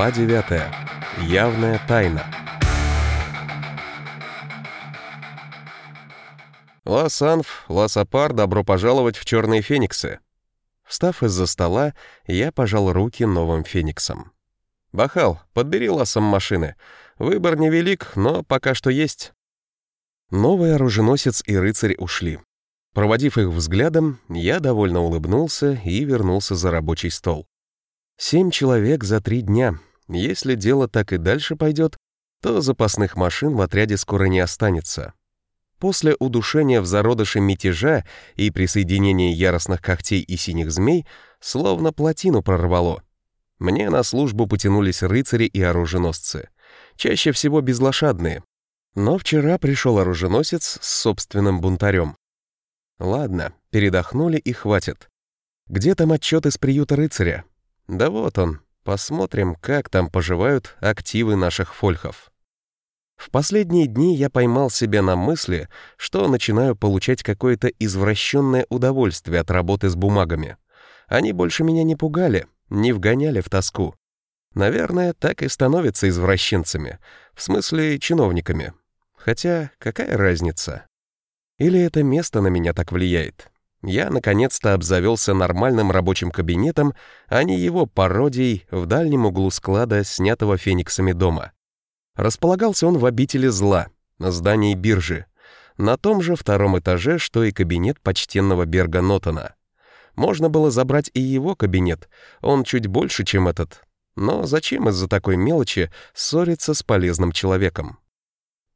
Глава 9. Явная тайна. Лас-Анф, добро пожаловать в Черные Фениксы. Встав из-за стола, я пожал руки новым Фениксам. «Бахал, подбери ласом машины. Выбор невелик, но пока что есть». Новый оруженосец и рыцарь ушли. Проводив их взглядом, я довольно улыбнулся и вернулся за рабочий стол. Семь человек за три дня. Если дело так и дальше пойдет, то запасных машин в отряде скоро не останется. После удушения в зародыше мятежа и присоединения яростных когтей и синих змей словно плотину прорвало. Мне на службу потянулись рыцари и оруженосцы. Чаще всего безлошадные. Но вчера пришел оруженосец с собственным бунтарем. Ладно, передохнули и хватит. Где там отчет из приюта рыцаря? Да вот он. Посмотрим, как там поживают активы наших фольхов. В последние дни я поймал себя на мысли, что начинаю получать какое-то извращенное удовольствие от работы с бумагами. Они больше меня не пугали, не вгоняли в тоску. Наверное, так и становятся извращенцами, в смысле чиновниками. Хотя какая разница? Или это место на меня так влияет? Я наконец-то обзавелся нормальным рабочим кабинетом, а не его пародией в дальнем углу склада, снятого фениксами дома. Располагался он в обители зла, на здании биржи, на том же втором этаже, что и кабинет почтенного Берга Нотона. Можно было забрать и его кабинет, он чуть больше, чем этот. Но зачем из-за такой мелочи ссориться с полезным человеком?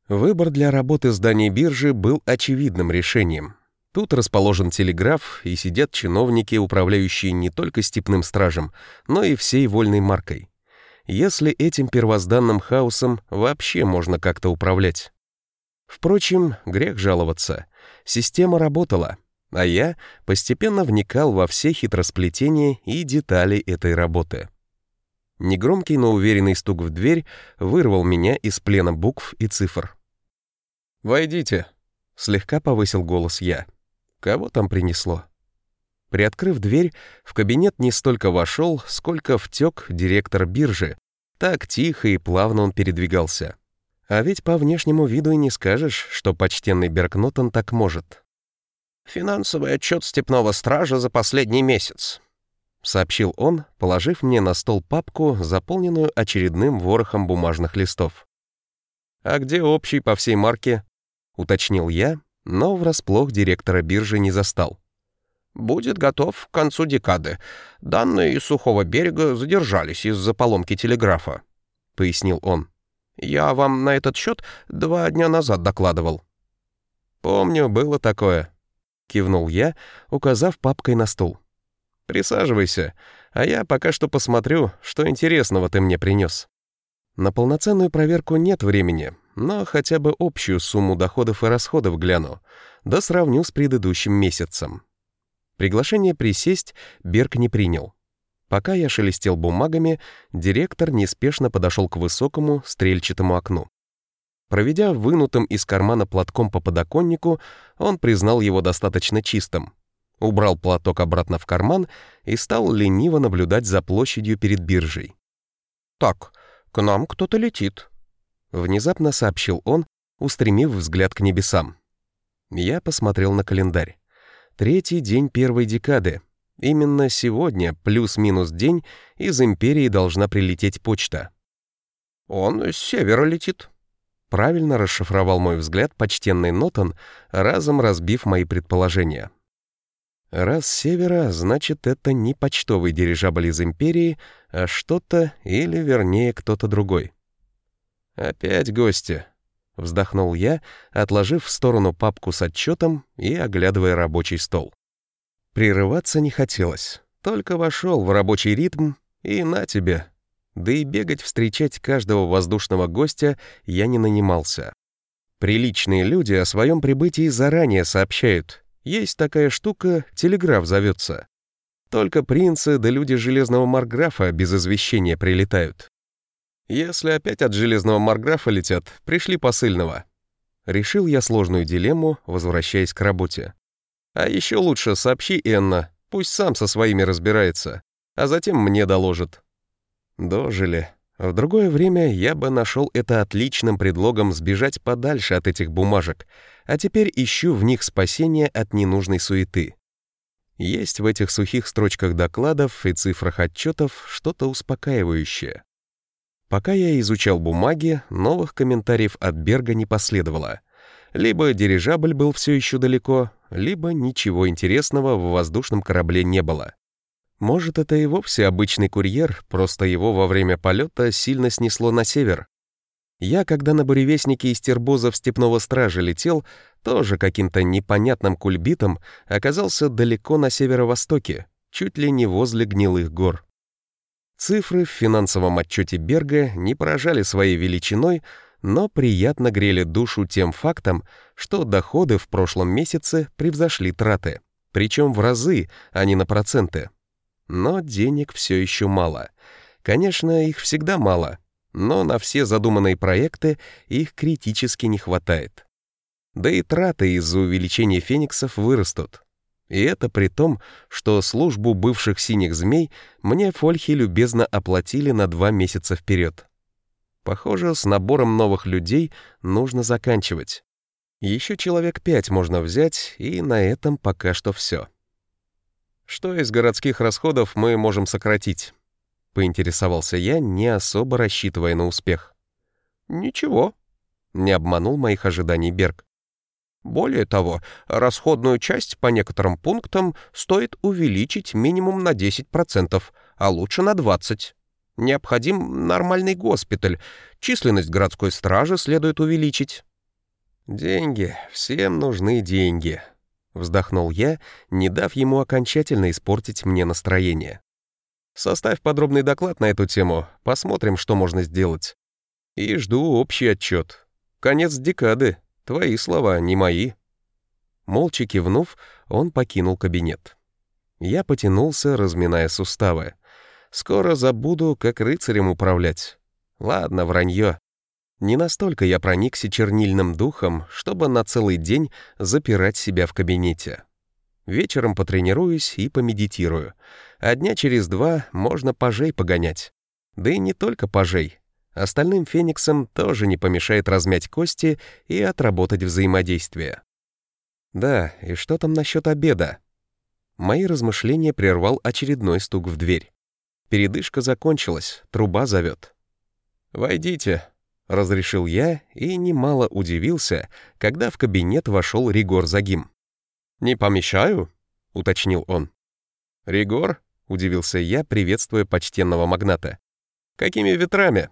Выбор для работы зданий биржи был очевидным решением. Тут расположен телеграф, и сидят чиновники, управляющие не только степным стражем, но и всей вольной маркой. Если этим первозданным хаосом вообще можно как-то управлять. Впрочем, грех жаловаться. Система работала, а я постепенно вникал во все хитросплетения и детали этой работы. Негромкий, но уверенный стук в дверь вырвал меня из плена букв и цифр. «Войдите», — слегка повысил голос я. Кого там принесло? Приоткрыв дверь, в кабинет не столько вошел, сколько втек директор биржи. Так тихо и плавно он передвигался. А ведь по внешнему виду и не скажешь, что почтенный Беркнотон так может. «Финансовый отчет степного стража за последний месяц», — сообщил он, положив мне на стол папку, заполненную очередным ворохом бумажных листов. «А где общий по всей марке?» — уточнил я, но врасплох директора биржи не застал. «Будет готов к концу декады. Данные из сухого берега задержались из-за поломки телеграфа», — пояснил он. «Я вам на этот счет два дня назад докладывал». «Помню, было такое», — кивнул я, указав папкой на стул. «Присаживайся, а я пока что посмотрю, что интересного ты мне принес». На полноценную проверку нет времени, но хотя бы общую сумму доходов и расходов гляну, да сравню с предыдущим месяцем. Приглашение присесть Берг не принял. Пока я шелестел бумагами, директор неспешно подошел к высокому стрельчатому окну. Проведя вынутым из кармана платком по подоконнику, он признал его достаточно чистым. Убрал платок обратно в карман и стал лениво наблюдать за площадью перед биржей. «Так, к нам кто-то летит», Внезапно сообщил он, устремив взгляд к небесам. Я посмотрел на календарь. Третий день первой декады. Именно сегодня, плюс-минус день, из Империи должна прилететь почта. «Он с севера летит», — правильно расшифровал мой взгляд почтенный Нотон, разом разбив мои предположения. Раз севера, значит, это не почтовый дирижабль из Империи, а что-то, или вернее, кто-то другой. «Опять гости», — вздохнул я, отложив в сторону папку с отчетом и оглядывая рабочий стол. Прерываться не хотелось, только вошел в рабочий ритм, и на тебе. Да и бегать встречать каждого воздушного гостя я не нанимался. Приличные люди о своем прибытии заранее сообщают. Есть такая штука, телеграф зовется. Только принцы да люди Железного Марграфа без извещения прилетают. Если опять от железного марграфа летят, пришли посыльного. Решил я сложную дилемму, возвращаясь к работе. А еще лучше сообщи Энна, пусть сам со своими разбирается, а затем мне доложит. Дожили, В другое время я бы нашел это отличным предлогом сбежать подальше от этих бумажек, а теперь ищу в них спасение от ненужной суеты. Есть в этих сухих строчках докладов и цифрах отчетов что-то успокаивающее. Пока я изучал бумаги, новых комментариев от Берга не последовало. Либо дирижабль был все еще далеко, либо ничего интересного в воздушном корабле не было. Может, это и вовсе обычный курьер, просто его во время полета сильно снесло на север. Я, когда на буревестнике из тербозов степного стража летел, тоже каким-то непонятным кульбитом оказался далеко на северо-востоке, чуть ли не возле гнилых гор. Цифры в финансовом отчете Берга не поражали своей величиной, но приятно грели душу тем фактом, что доходы в прошлом месяце превзошли траты, причем в разы, а не на проценты. Но денег все еще мало. Конечно, их всегда мало, но на все задуманные проекты их критически не хватает. Да и траты из-за увеличения фениксов вырастут. И это при том, что службу бывших синих змей мне фольхи любезно оплатили на два месяца вперед. Похоже, с набором новых людей нужно заканчивать. Еще человек пять можно взять, и на этом пока что все. Что из городских расходов мы можем сократить? Поинтересовался я, не особо рассчитывая на успех. Ничего, не обманул моих ожиданий Берг. Более того, расходную часть по некоторым пунктам стоит увеличить минимум на 10%, а лучше на 20%. Необходим нормальный госпиталь, численность городской стражи следует увеличить. Деньги, всем нужны деньги, Вздохнул я, не дав ему окончательно испортить мне настроение. Составь подробный доклад на эту тему, посмотрим, что можно сделать. И жду общий отчет. Конец декады. Твои слова, не мои. Молча кивнув, он покинул кабинет. Я потянулся, разминая суставы. Скоро забуду, как рыцарем управлять. Ладно, вранье. Не настолько я проникся чернильным духом, чтобы на целый день запирать себя в кабинете. Вечером потренируюсь и помедитирую, а дня через два можно пажей погонять. Да и не только пажей. Остальным фениксам тоже не помешает размять кости и отработать взаимодействие. Да, и что там насчет обеда? Мои размышления прервал очередной стук в дверь. Передышка закончилась, труба зовет. «Войдите», — разрешил я и немало удивился, когда в кабинет вошел Ригор Загим. «Не помешаю?» — уточнил он. «Ригор?» — удивился я, приветствуя почтенного магната. «Какими ветрами?»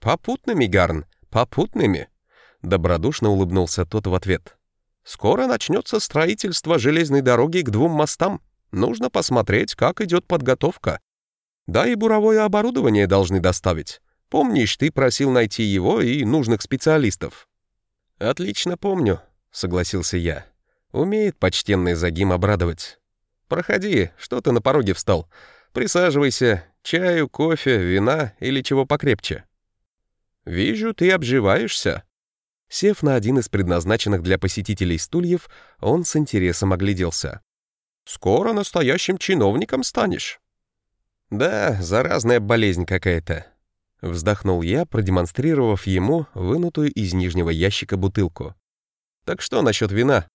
«Попутными, Гарн, попутными!» Добродушно улыбнулся тот в ответ. «Скоро начнется строительство железной дороги к двум мостам. Нужно посмотреть, как идет подготовка. Да и буровое оборудование должны доставить. Помнишь, ты просил найти его и нужных специалистов?» «Отлично помню», — согласился я. «Умеет почтенный Загим обрадовать. Проходи, что ты на пороге встал? Присаживайся, чаю, кофе, вина или чего покрепче». «Вижу, ты обживаешься». Сев на один из предназначенных для посетителей стульев, он с интересом огляделся. «Скоро настоящим чиновником станешь». «Да, заразная болезнь какая-то», Вздохнул я, продемонстрировав ему вынутую из нижнего ящика бутылку. «Так что насчет вина?»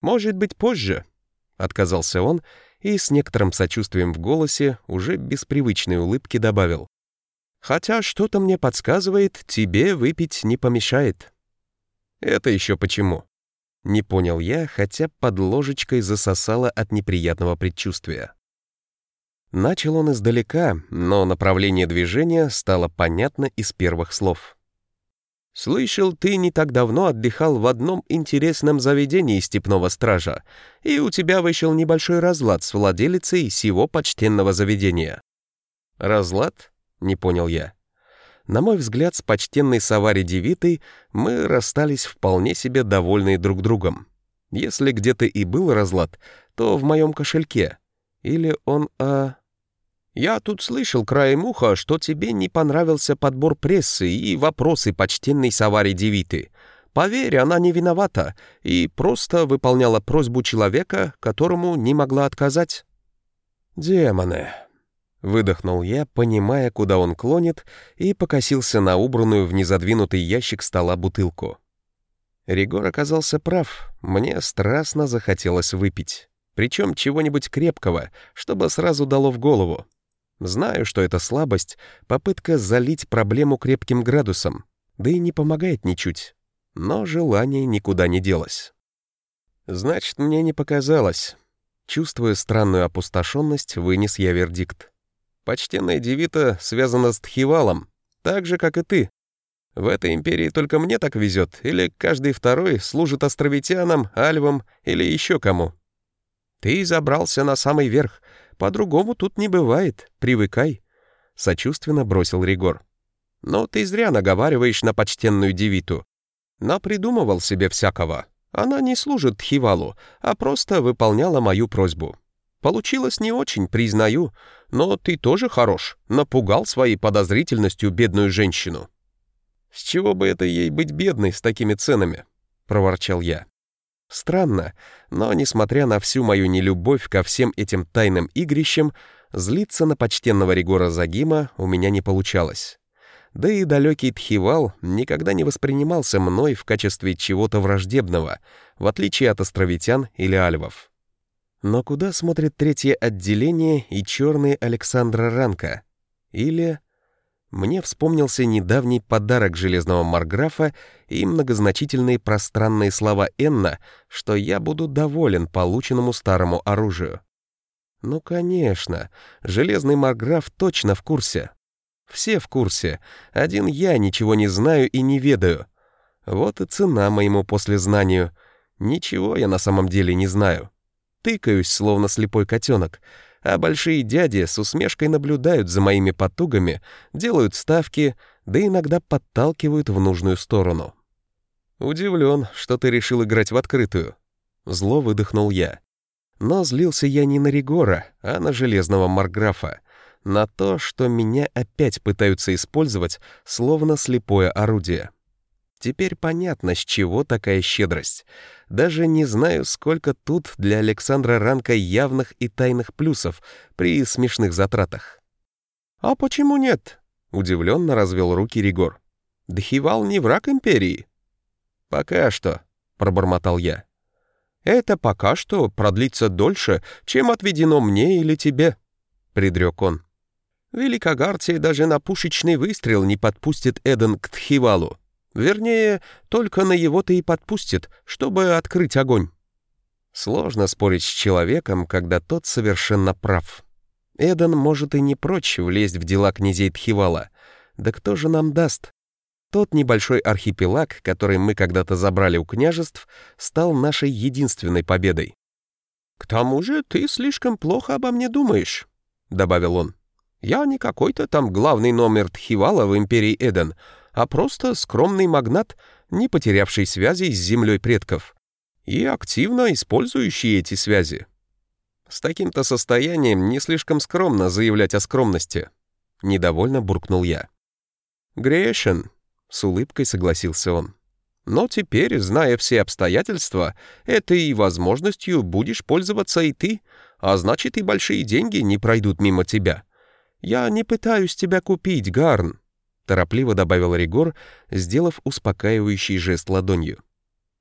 «Может быть, позже», — отказался он и с некоторым сочувствием в голосе, уже без привычной улыбки добавил. «Хотя что-то мне подсказывает, тебе выпить не помешает». «Это еще почему?» Не понял я, хотя под ложечкой засосало от неприятного предчувствия. Начал он издалека, но направление движения стало понятно из первых слов. «Слышал, ты не так давно отдыхал в одном интересном заведении степного стража, и у тебя вышел небольшой разлад с владелицей сего почтенного заведения». «Разлад?» — не понял я. На мой взгляд, с почтенной Савари Девитой мы расстались вполне себе довольные друг другом. Если где-то и был разлад, то в моем кошельке. Или он, а... Я тут слышал краем уха, что тебе не понравился подбор прессы и вопросы почтенной Савари Девиты. Поверь, она не виновата и просто выполняла просьбу человека, которому не могла отказать. Демоны. Выдохнул я, понимая, куда он клонит, и покосился на убранную в незадвинутый ящик стола бутылку. Ригор оказался прав, мне страстно захотелось выпить. Причем чего-нибудь крепкого, чтобы сразу дало в голову. Знаю, что это слабость, попытка залить проблему крепким градусом, да и не помогает ничуть. Но желание никуда не делось. Значит, мне не показалось. Чувствуя странную опустошенность, вынес я вердикт. Почтенная девита связана с Тхивалом, так же, как и ты. В этой империи только мне так везет, или каждый второй служит островитянам, альвам или еще кому. Ты забрался на самый верх, по-другому тут не бывает, привыкай. Сочувственно бросил Ригор. Но ты зря наговариваешь на почтенную девиту. Напридумывал себе всякого. Она не служит Тхивалу, а просто выполняла мою просьбу. Получилось не очень, признаю, но ты тоже хорош, напугал своей подозрительностью бедную женщину». «С чего бы это ей быть бедной с такими ценами?» — проворчал я. Странно, но, несмотря на всю мою нелюбовь ко всем этим тайным игрищам, злиться на почтенного Ригора Загима у меня не получалось. Да и далекий Тхивал никогда не воспринимался мной в качестве чего-то враждебного, в отличие от островитян или альвов. Но куда смотрит третье отделение и черный Александра Ранка? Или... Мне вспомнился недавний подарок железного марграфа и многозначительные пространные слова Энна, что я буду доволен полученному старому оружию. Ну, конечно, железный марграф точно в курсе. Все в курсе. Один я ничего не знаю и не ведаю. Вот и цена моему послезнанию. Ничего я на самом деле не знаю тыкаюсь, словно слепой котенок, а большие дяди с усмешкой наблюдают за моими потугами, делают ставки, да иногда подталкивают в нужную сторону. «Удивлен, что ты решил играть в открытую». Зло выдохнул я. Но злился я не на Ригора, а на железного Марграфа, на то, что меня опять пытаются использовать, словно слепое орудие. Теперь понятно, с чего такая щедрость. Даже не знаю, сколько тут для Александра Ранка явных и тайных плюсов при смешных затратах. «А почему нет?» — удивленно развел руки Ригор. «Дхивал не враг Империи». «Пока что», — пробормотал я. «Это пока что продлится дольше, чем отведено мне или тебе», — предрек он. «Великогартия даже на пушечный выстрел не подпустит Эден к Тхивалу. Вернее, только на его-то и подпустит, чтобы открыть огонь. Сложно спорить с человеком, когда тот совершенно прав. Эден может и не прочь влезть в дела князей Тхивала. Да кто же нам даст? Тот небольшой архипелаг, который мы когда-то забрали у княжеств, стал нашей единственной победой. «К тому же ты слишком плохо обо мне думаешь», — добавил он. «Я не какой-то там главный номер Тхивала в империи Эден, а просто скромный магнат, не потерявший связей с землей предков и активно использующий эти связи. С таким-то состоянием не слишком скромно заявлять о скромности. Недовольно буркнул я. «Грешен», — с улыбкой согласился он. «Но теперь, зная все обстоятельства, этой возможностью будешь пользоваться и ты, а значит и большие деньги не пройдут мимо тебя. Я не пытаюсь тебя купить, Гарн торопливо добавил Ригор, сделав успокаивающий жест ладонью.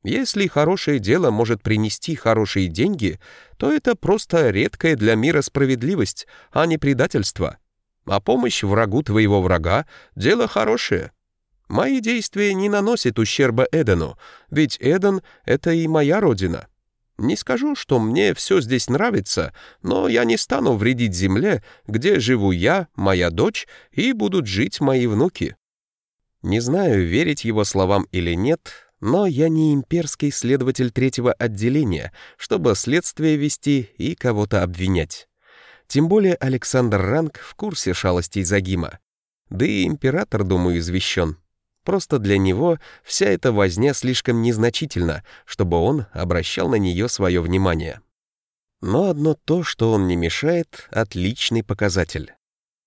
Если хорошее дело может принести хорошие деньги, то это просто редкая для мира справедливость, а не предательство. А помощь врагу твоего врага — дело хорошее. Мои действия не наносят ущерба Эдену, ведь Эден — это и моя родина. Не скажу, что мне все здесь нравится, но я не стану вредить земле, где живу я, моя дочь и будут жить мои внуки. Не знаю, верить его словам или нет, но я не имперский следователь третьего отделения, чтобы следствие вести и кого-то обвинять. Тем более Александр Ранг в курсе шалостей Загима. Да и император, думаю, извещен. Просто для него вся эта возня слишком незначительна, чтобы он обращал на нее свое внимание. Но одно то, что он не мешает, — отличный показатель.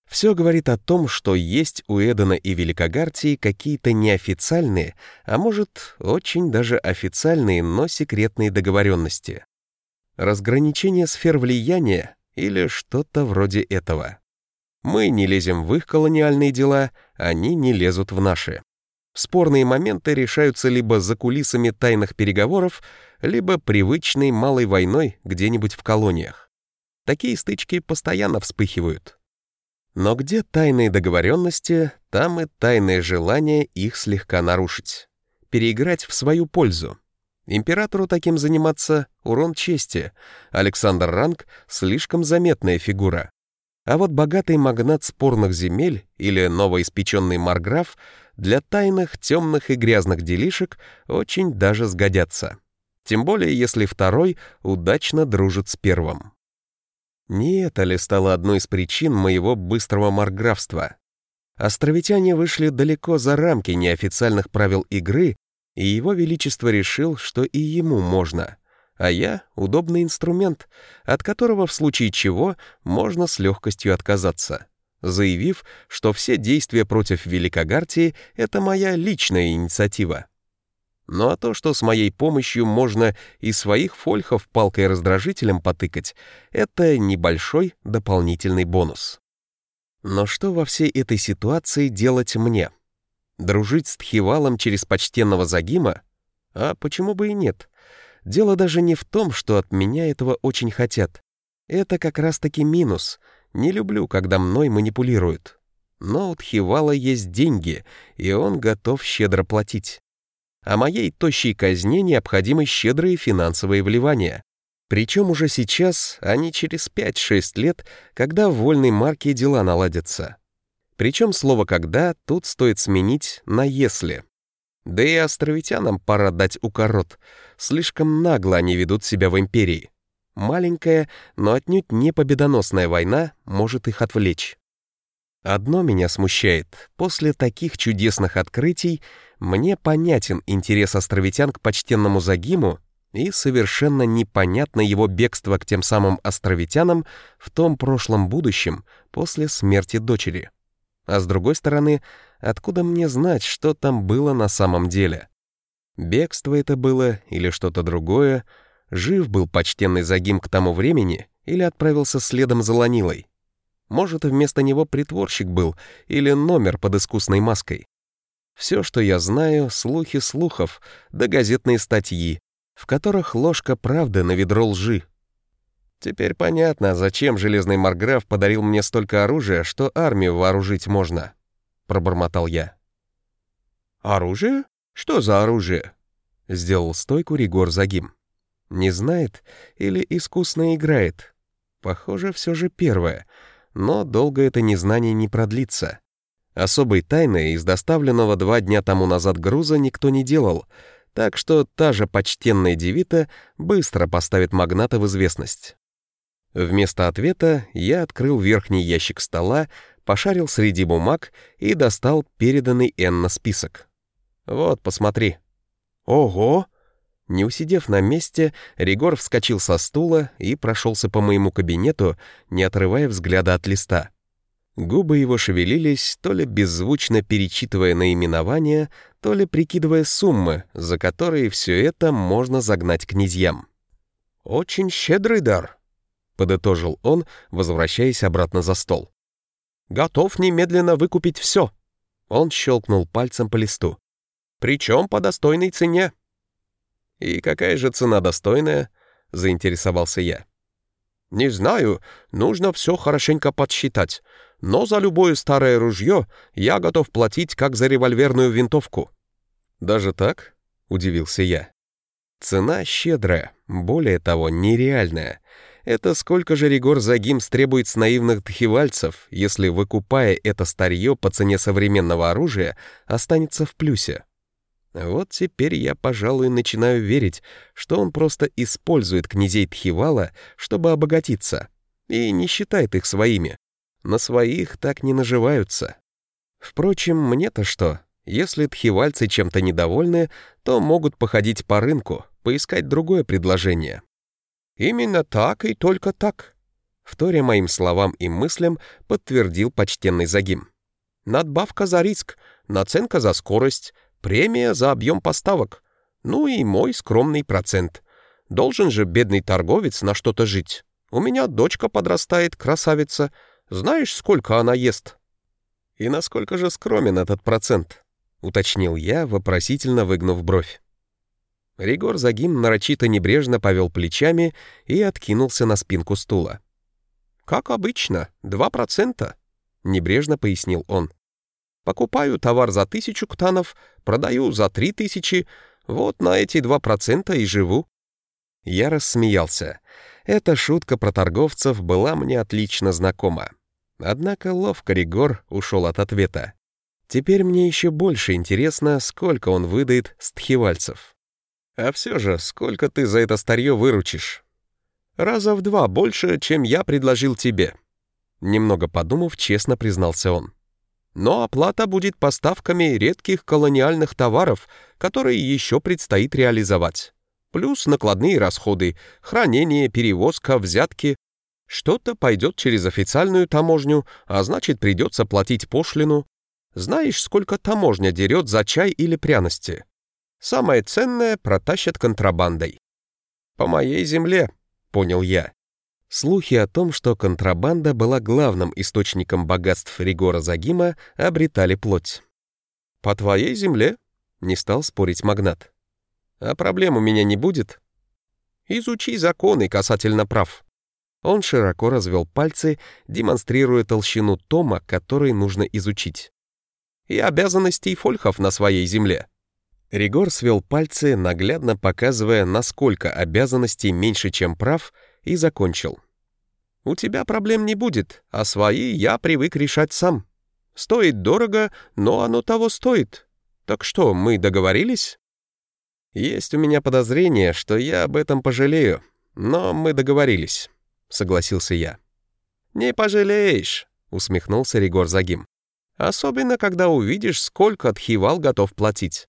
Все говорит о том, что есть у Эдена и Великогартии какие-то неофициальные, а может, очень даже официальные, но секретные договоренности. Разграничение сфер влияния или что-то вроде этого. Мы не лезем в их колониальные дела, они не лезут в наши. Спорные моменты решаются либо за кулисами тайных переговоров, либо привычной малой войной где-нибудь в колониях. Такие стычки постоянно вспыхивают. Но где тайные договоренности, там и тайное желание их слегка нарушить. Переиграть в свою пользу. Императору таким заниматься — урон чести. Александр Ранг — слишком заметная фигура. А вот богатый магнат спорных земель или новоиспеченный марграф для тайных, темных и грязных делишек очень даже сгодятся. Тем более, если второй удачно дружит с первым. Не это ли стало одной из причин моего быстрого марграфства? Островитяне вышли далеко за рамки неофициальных правил игры, и его величество решил, что и ему можно. А я — удобный инструмент, от которого в случае чего можно с легкостью отказаться, заявив, что все действия против Великогартии — это моя личная инициатива. Ну а то, что с моей помощью можно и своих фольхов палкой-раздражителем потыкать, это небольшой дополнительный бонус. Но что во всей этой ситуации делать мне? Дружить с Тхивалом через почтенного Загима? А почему бы и нет? Дело даже не в том, что от меня этого очень хотят. Это как раз-таки минус. Не люблю, когда мной манипулируют. Но у Тхивала есть деньги, и он готов щедро платить а моей тощей казне необходимы щедрые финансовые вливания. Причем уже сейчас, а не через 5-6 лет, когда в вольной марке дела наладятся. Причем слово «когда» тут стоит сменить на «если». Да и островитянам пора дать укорот. Слишком нагло они ведут себя в империи. Маленькая, но отнюдь не победоносная война может их отвлечь. Одно меня смущает. После таких чудесных открытий мне понятен интерес островитян к почтенному Загиму и совершенно непонятно его бегство к тем самым островитянам в том прошлом будущем после смерти дочери. А с другой стороны, откуда мне знать, что там было на самом деле? Бегство это было или что-то другое? Жив был почтенный Загим к тому времени или отправился следом за Ланилой? Может, вместо него притворщик был или номер под искусной маской. Все, что я знаю, слухи слухов, да газетные статьи, в которых ложка правды на ведро лжи. Теперь понятно, зачем Железный Марграф подарил мне столько оружия, что армию вооружить можно, — пробормотал я. «Оружие? Что за оружие?» — сделал стойку Ригор Загим. «Не знает или искусно играет? Похоже, все же первое — но долго это незнание не продлится. Особой тайны из доставленного два дня тому назад груза никто не делал, так что та же почтенная девита быстро поставит магната в известность. Вместо ответа я открыл верхний ящик стола, пошарил среди бумаг и достал переданный Энна список. «Вот, посмотри». «Ого!» Не усидев на месте, Ригор вскочил со стула и прошелся по моему кабинету, не отрывая взгляда от листа. Губы его шевелились, то ли беззвучно перечитывая наименования, то ли прикидывая суммы, за которые все это можно загнать князьям. «Очень щедрый дар», — подытожил он, возвращаясь обратно за стол. «Готов немедленно выкупить все». Он щелкнул пальцем по листу. «Причем по достойной цене». «И какая же цена достойная?» — заинтересовался я. «Не знаю, нужно все хорошенько подсчитать, но за любое старое ружье я готов платить, как за револьверную винтовку». «Даже так?» — удивился я. «Цена щедрая, более того, нереальная. Это сколько же Ригор Загим требует с наивных тхивальцев, если, выкупая это старье по цене современного оружия, останется в плюсе?» Вот теперь я, пожалуй, начинаю верить, что он просто использует князей Тхивала, чтобы обогатиться, и не считает их своими. На своих так не наживаются. Впрочем, мне-то что? Если тхивальцы чем-то недовольны, то могут походить по рынку, поискать другое предложение. Именно так и только так. Вторя моим словам и мыслям, подтвердил почтенный Загим. Надбавка за риск, наценка за скорость — Премия за объем поставок. Ну и мой скромный процент. Должен же бедный торговец на что-то жить. У меня дочка подрастает, красавица. Знаешь, сколько она ест?» «И насколько же скромен этот процент?» — уточнил я, вопросительно выгнув бровь. Ригор Загим нарочито небрежно повел плечами и откинулся на спинку стула. «Как обычно, два процента», — небрежно пояснил он. «Покупаю товар за тысячу ктанов, продаю за три тысячи, вот на эти два процента и живу». Я рассмеялся. Эта шутка про торговцев была мне отлично знакома. Однако ловко Ригор ушел от ответа. Теперь мне еще больше интересно, сколько он выдает стхивальцев. А все же, сколько ты за это старье выручишь? Раза в два больше, чем я предложил тебе. Немного подумав, честно признался он. Но оплата будет поставками редких колониальных товаров, которые еще предстоит реализовать. Плюс накладные расходы, хранение, перевозка, взятки, что-то пойдет через официальную таможню, а значит, придется платить пошлину. Знаешь, сколько таможня дерет за чай или пряности? Самое ценное протащат контрабандой. По моей земле, понял я. Слухи о том, что контрабанда была главным источником богатств Ригора Загима, обретали плоть. «По твоей земле?» — не стал спорить магнат. «А проблем у меня не будет?» «Изучи законы касательно прав. Он широко развел пальцы, демонстрируя толщину тома, который нужно изучить. «И обязанностей фольхов на своей земле». Ригор свел пальцы, наглядно показывая, насколько обязанностей меньше, чем прав, и закончил. «У тебя проблем не будет, а свои я привык решать сам. Стоит дорого, но оно того стоит. Так что, мы договорились?» «Есть у меня подозрение, что я об этом пожалею, но мы договорились». — согласился я. «Не пожалеешь», — усмехнулся Ригор Загим. «Особенно, когда увидишь, сколько Тхивал готов платить.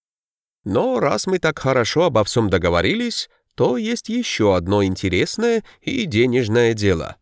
Но раз мы так хорошо обо всем договорились, то есть еще одно интересное и денежное дело».